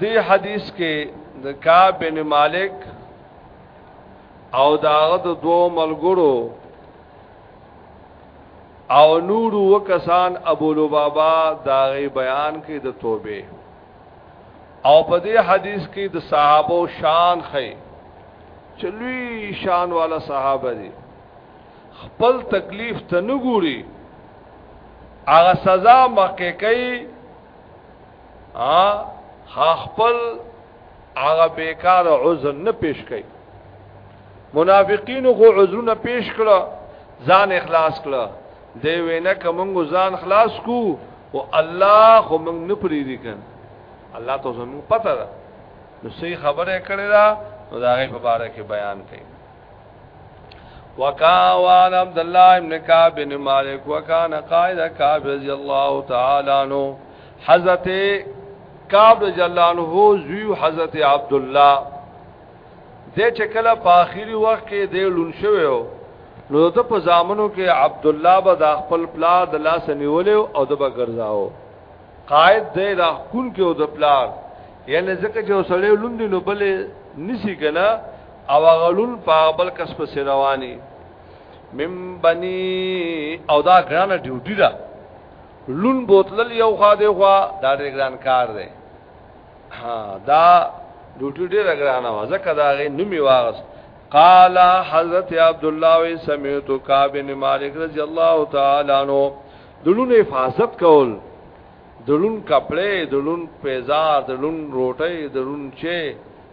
دی حدیث کې د کعب بن مالک او داغه د دوو ملګرو او نور وکسان ابو لبابا داغه بیان کې د توبه او په دې حدیث کې د صحابه شان خې چلوي شان والا صحابه دي خپل تکلیف ته نګوري هغه سزا مکه کوي ها خپل هغه بیکار عذر نه پیش کړي منافقینو خو عذرونه پیش کړه ځان اخلاص کړه دی وینا کومو ځان خلاص کو او الله خو موږ نه پری دي کن الله ته زمو پته ده نو صحیح خبره کړی دا نو دا غي په اړه کې بیان کړي وکا وان عبد الله ابن کعب بن مالک وکانه قائد کعب رضی الله تعالی عنہ حضرت کعب رضی الله عنہ زوی حضرت عبد الله د چکل په اخیری وخت کې د لون شوو نو د په زامنو کې عبد الله به د خپل پلا د لاس نیول او د به ګرځاو قائد د را کون کې او د پلا یعنی ځکه چې وسړې لوند نو بلې نسی کنه او غلول په بل کس په رواني مم بني او دا ګرانه ډیوټي ده لون بوتل یو خا دی خو دا ډېر ګران کار دی ها دا ډیوټي ډېر ګرانه و ځکه دا غي نومي واغس قال حضرت عبد الله و سمعت كعب بن مالك رضي الله تعالى عنه دلون حفاظت کول دلون کپڑے دلون پیزار دلون روټي دلون چه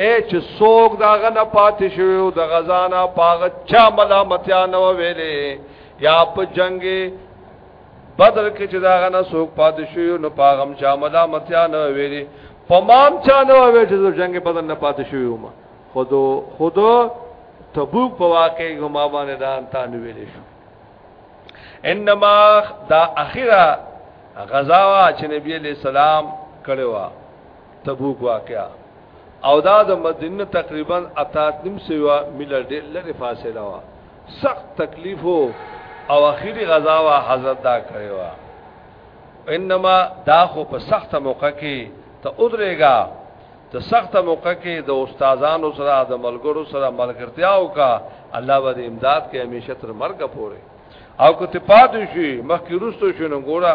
اے چې څوک دا غنه پاتې شوی او د غزانا پاغه چا ملامتیا نه ویلې یا په جنگ بدر کې چې دا غنه څوک پاتې شوی نو پاغم چا ملامتیا نه ویلې پمام چا نه وی چې جنگ بدر نه پاتې شوی ومه خودو خودو تبوک په واقع غما باندې دا انتان ویلې شو انما دا اخیره غزاوا چې نبی علیہ السلام کړو تبوک واقعا او دا د مدینه تقریبا اتات نیم سیوا میل ډیر لري فاصله وا سخت تکلیف او اخیری غزا وا حضرت دا کړی وا انما دا خو په سخت موقع کې ته ودرېګا ته سخت موقع کې د استادانو سره د ملګرو سره ملګرتیا وکا الله باندې امداد کې همیشه تر مرګ پورې او که ته پاتې شي مخکې روستو شنو ګورا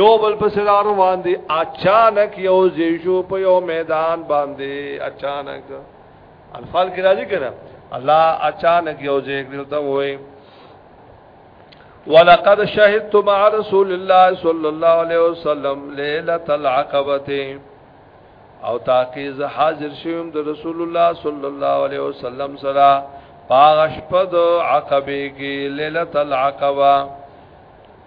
یو بل پس روان دي اچانک یو زیشو په یو میدان باندې اچانک انفال کې راځي کنه الله اچانک یو زیګ دلته وای ولقد شهدت مع رسول الله صلى الله عليه وسلم ليله العقبه او تاکي ز حاضر شوم د رسول الله صلى الله عليه وسلم سره پاغش پد عقبه کې ليله العقبه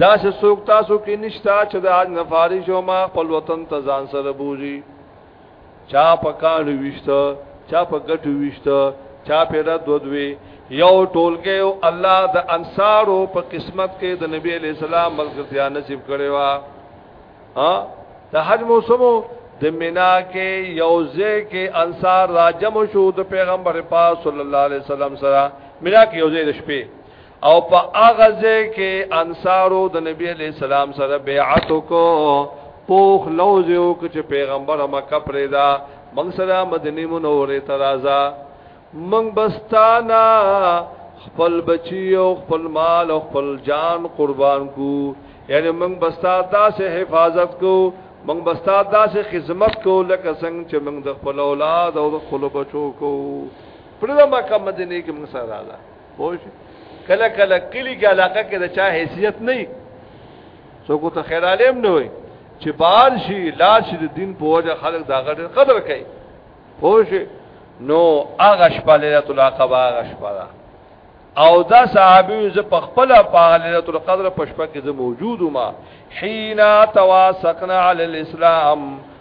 دا چې څوک تاسو کې نشتا چې د حج نه فارغ شو ما خپل وطن ته ځان سره بوزي چا په کال وشته چا په ګټو وشته چا په رد ودوي یو ټولګه او الله د انصارو په قسمت کې د نبی علی السلام ملګرتیا نصیب کړي وا ها د حج موسمو د مینا کې یوځه کې انصار راجم شو د پیغمبر پاک صلی الله علیه وسلم سره مینا کې یوځه د شپې او په هغه ځای کې انصارو د نبی علی السلام سره بیعت وکړو پوخ لوز یو چې پیغمبر مکه پرې دا موږ سره مدینه منوره ته راځه موږ بستانا خپل بچی او خپل مال او خپل جان قربان کو یعنی موږ بستا داسې حفاظت کو موږ بستا داسې خدمت کو لکه څنګه چې موږ د خپل اولاد او د خپل بچو کو پرې مکه مدینه کې موږ سره راځه پوه شئ کله کله کلی کې علاقه کې د چا حیثیت نه وي څوک ته خیر عالم نه وي چې بار شي لار شي د دین په وجه خلک دا غړ قدر کوي خوش نو هغه شپه ليله العقبه هغه شپه ده او دا صحابي ز په خپل په ليله القدر په شپه کې موجود ما حين تواسقنا على الاسلام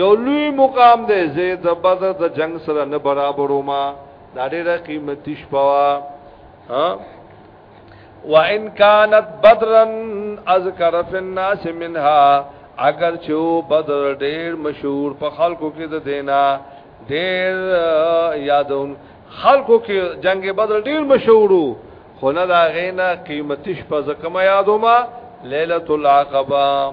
یو لوی مقام دی زه د بدر د جنگ سره نه برابرو ما دا ډیره قیمتي شپه وا ها وان كانت بدرا اذكر في الناس منها اگر چې بدر ډیر مشهور په خلکو کې د دینا ډیر یادون خلکو کې جنگ بدر ډیر مشهورو خو نه دا غینا قیمتي شپه زکه ما یادو ما ليله العقبه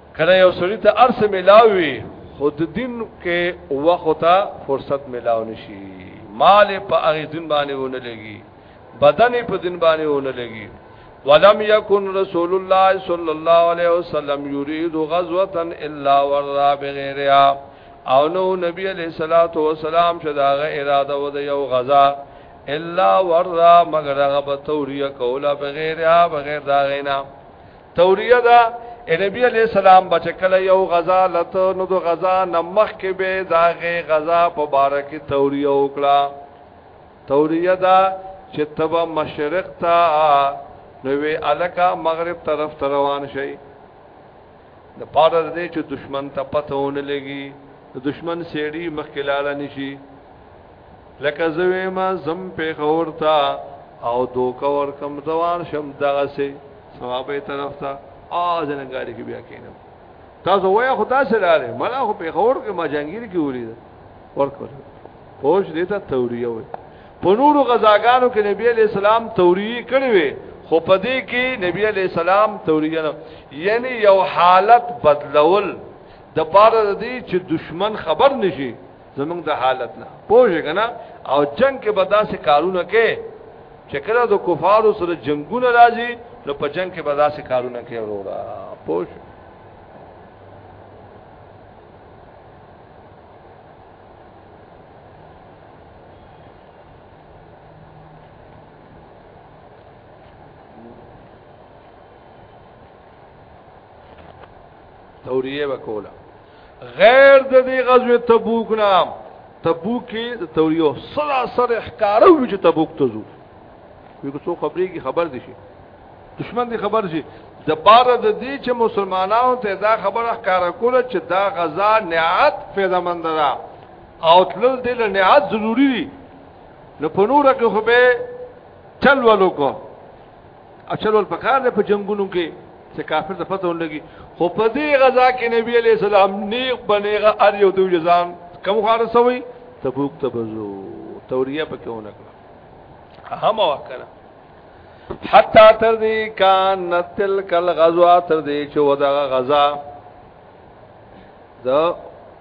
کله یو سړی ته ارس ملاوي خود دین کې وخت فرصت ملاو نشي مال په هغه دین باندې ونه لګي بدن په دین باندې ونه لګي ولم يكن رسول الله صلى الله عليه وسلم يريد غزوه الا ورا بغيرها او نو نبی علیہ الصلوۃ والسلام چې داغه اراده و د یو غزا الا ورا مگر هغه به توریه کوله بغیر یا بغیر دا غینا توریه دا نبی علیہ السلام بچ کله یو غزا لته نو د غزا نمخ کې به داغه غزا په بارکه توریه وکړه توریه دا چې تبا مشرق تا نو وی الکا مغرب طرف ته روان شي د پاره دې چې دشمن ته پته ونه لګي دشمن سیړي مخکلاله نشي لکه زوی ما زم په خور تا او دو کور کم دوار شم دغه سي ثوابه طرف ته اواز نه غاړي کې بیا کینم تاسو وای خدا سره لاره مله خو په خور کې ما جنگیر کې ورید ورکړ پوج دې ته توریه وي په نورو غزاګانو کې نبی علی السلام توریه کړې وي خو په دې کې نبی علی السلام توریه نه یعنی یو حالت بدلول د پاره دې چې دشمن خبر نشي زمونږ د حالت نه پوه شئ کنه او جنگ کې به داسې کارونه کې چې کله د کفارو سره جنگونه راځي نو په جنگ کې به داسې کارونه کې وروړه پوه شئ توریه وکولا غیر د دې غزوه تبوک نه تبوک کې د توریو سره سره ښکارو چې تبوک ته ځو یو څو خبرې کی خبر دي شي دشمن دي خبر شي د بار د دې چې مسلمانانو ته دا خبره ښکارا کوله چې دا غزا نعت پیدا مندره او تل دې له نعت ضروری دي نو په نور کې خو به چل ولو کو اچلول پکار دی په جنگونو کې چې کافر ته پته ولګي خو په دې غزا کې نبی عليه السلام نیغ بنیغه ار یو دوی ځان کم خارسوي تبوک تبزو توریه پکې ونه کړه هم وکړه حتا تر دې کان تل کل غزوه تر دې چې ودغه غزا د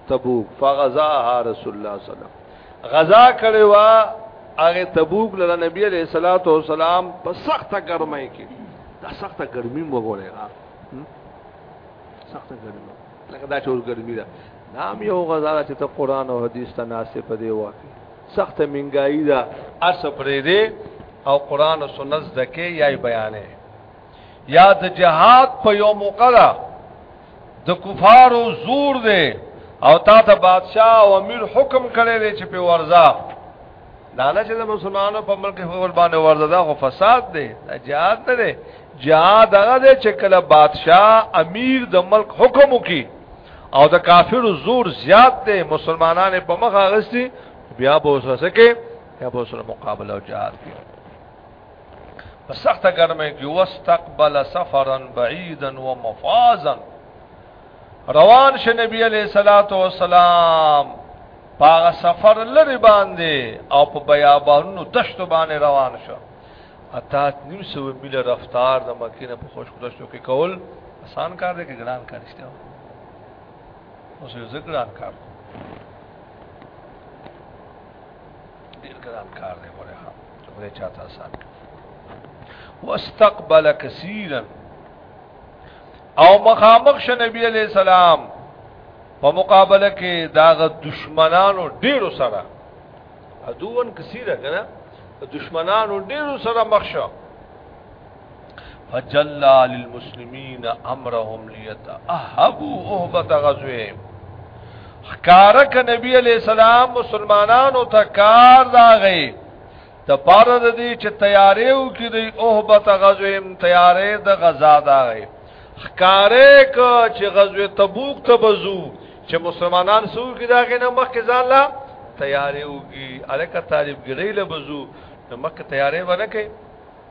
تبوک فغزاها رسول الله صلی الله علیه وسلم غزا کړي وا هغه تبوک لره نبی علیہ الصلوۃ والسلام په سخته ګرمۍ کې دا سخته ګرمي وګورې ها سخته ګرمي لکه دا ټول ګرمي ده نام یو غزا چې ته قران او حدیث ته ناسب په دی واقع سخته منګایي ده اس پرې دې او قران او سنت زکه یای بیانې یا د جهاد په یو موقع ده د کفارو زور دی او تا ته بادشاہ او امیر حکم کړی دی چې په ورزا دا نه چې د مسلمانانو په ملک کې خپل باندې ورزا دا خو فساد دی دا جهاد نه دی جهاد هغه دی چې کله بادشاہ امیر د ملک حکم وکي او د کافرو زور زیات دی مسلمانانو په مخ اغستی بیا به وسوسه کې یا به سره مقابله او جهاد کوي په سخته ګرمه کې واستقبل سفرا بعيدا ومفازا روان شه نبی علیہ الصلات والسلام پاغه سفر لری باندې او په بیابانو دشت باندې روان شه اتا نیم سو مل رفتار د مکینه په خوش خدشتو کې کول آسان کار دی کې ګران کار نشته اوس یو ذکران کار دی ډیر ګران کار دی ګوره ها څومره چاته آسان واستقبل كثيرا او مخامخ ش نبی علیہ السلام په مقابله کې داغه دشمنانو ډیرو سره ادوون کثیره کنه دشمنانو ډیرو سره مخ شو فجلا للمسلمین امرهم ليتأهبوا اهبت غزوهم خکارک نبی علیہ السلام مسلمانانو ته کار داغی د پاره د دې چې تیارې او کې دی اوهبت غزویم تیارې د غزا دا غي خکارې ک چې غزوه تبوک ته بزو چې مسلمانان سو کې دا غي نه مخ کې ځان لا تیارې او کې الکه طالب ګرې له بزو نو مکه تیارې ونه کوي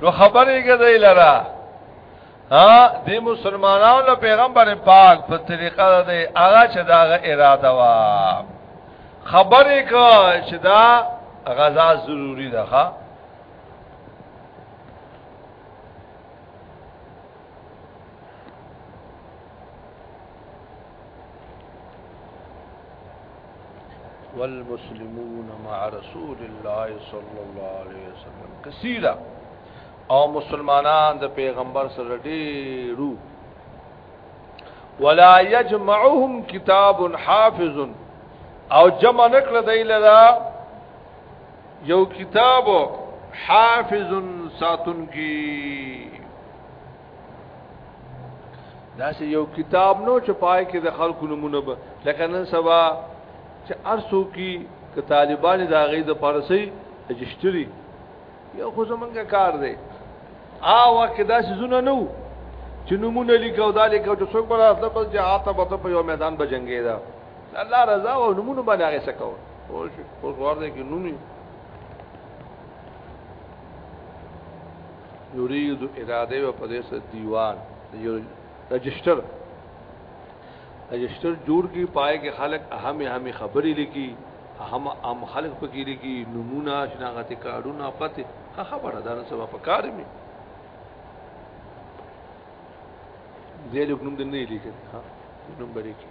نو خبرې کړي لرا ها د مسلمانانو پیغمبر پاک په طریقه د هغه چې دا اراده وا خبرې کو چې دا غزا ضروری ده ها والمسلمون مع رسول الله صلی الله علیه وسلم کثیره او مسلمانان د پیغمبر سره ډیرو ولا يجمعهم كتاب حافظ او جمع نکړه دی لرا یو کتاب حافظ ساتون کی دا سه یو کتاب نو چې پای کې د خلکو نمونه به لکه نن سبا چې ارسو کې ک طالبان دا غي د پارسي رجستري یو خو زمونږه کار دی آ وخت دا سه زونه نو چې نمونه لیکو دا لیکو چې څوک بل اصله بس چې آتا بته په یو میدان به جنگي دا الله رضا او نمونه باندې هغه سکو او شو خو ورته کې نومي یرید اراده او په دې سره دیوان رجستر رجستر جوړ کی پای کې خلک اهم اهم خبرې لیکي اهم اهم خلک پکې لیکي نمونه شناخت کارونه پته ښه خبره ده نو سبا په کار می دې لوګ نوم دې نه لیکي ها نوم بری کی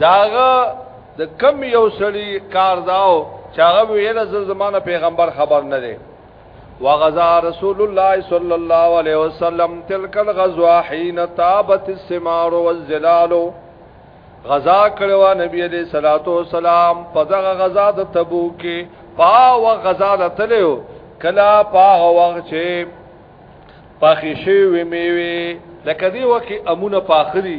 داغه د کم یو سړی کار داو چې هغه ویل زل زمانه پیغمبر خبر نه دی وغزا رسول الله صلی الله علیه وسلم تلک الغزوه حين تابت الثمار والزلال غزا کړو نبی علیہ الصلوۃ والسلام په دغه غزا د تبوک کې پا و غزا لتلو کلا پا وغ چې پخې شوی میوي لکه دی وکي امونه پاخري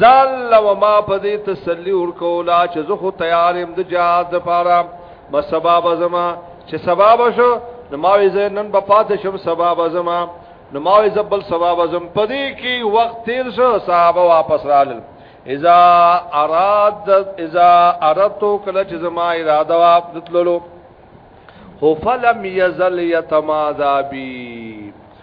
ځان لو ما په دې تسلی ورکولا چې زه خو تیار يم د جهاد لپاره ما سبب زما چې سبب شو نو ما وی زه نن په پاتې شم سبب زما نو ما وی زبل سبب زم په دې کې وخت تیر شو صحابه واپس رالل اذا اراد اذا اردتو کله چې زما اراده واپس تللو هو فلم یزل یتماذا بی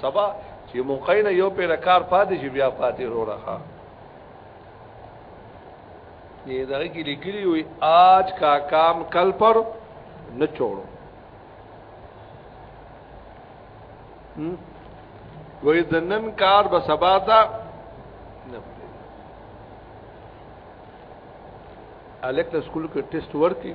سبا چې موقع نه یو پیر کار پاتې شي بیا پاتې رو راخه دې دغه کې لیکلي وي آج کا کام کل پر نه چوړو وې د نن کار به سبا ته نه الکټر سکول کې ټیسټ ورکړي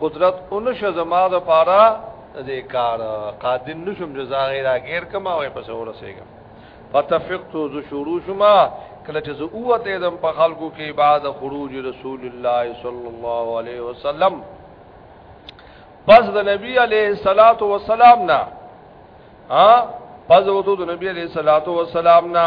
قدرت اونشه زما د پاره دې کار قادر نشم جزا غیر غیر کما وې پس ورسېګم فتفقت ذو شروع شما کله چې زه اوته دم په خلکو کې بعد خروج رسول الله صلی الله علیه وسلم پس د نبی علیه الصلاۃ والسلام نه ها پس وته د نبی علیه الصلاۃ والسلام نه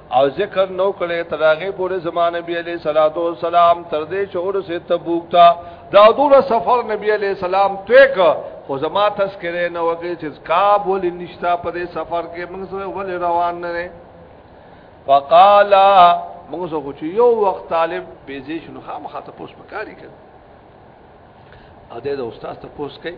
او ذکر نو کړي تر هغه پورې زمانه نبی عليه صلوات و سلام تر دې چې ورسه تبوک تا دا دوره سفر نبی عليه سلام تک خو زما تذکره نه وګي چې کاب ول نشتا په دې سفر کې موږ سره ول روان نه فقال موږ سره خو یو وخت طالب بيزي شنو خام خاطر پوس پکاري کړ ا دې د استاد ته پوس کوي